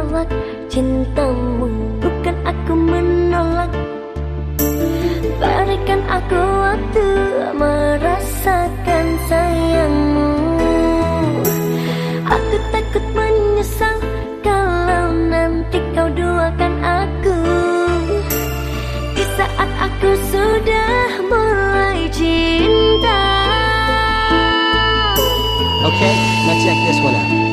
menolak. Cintamu Bukan aku menolak. Berikan aku waktu merasakan sayangmu. Aku takut menyesal Kalau nanti kau duakan aku. Di saat aku sudah mulai cinta. Okay, let's check this one out.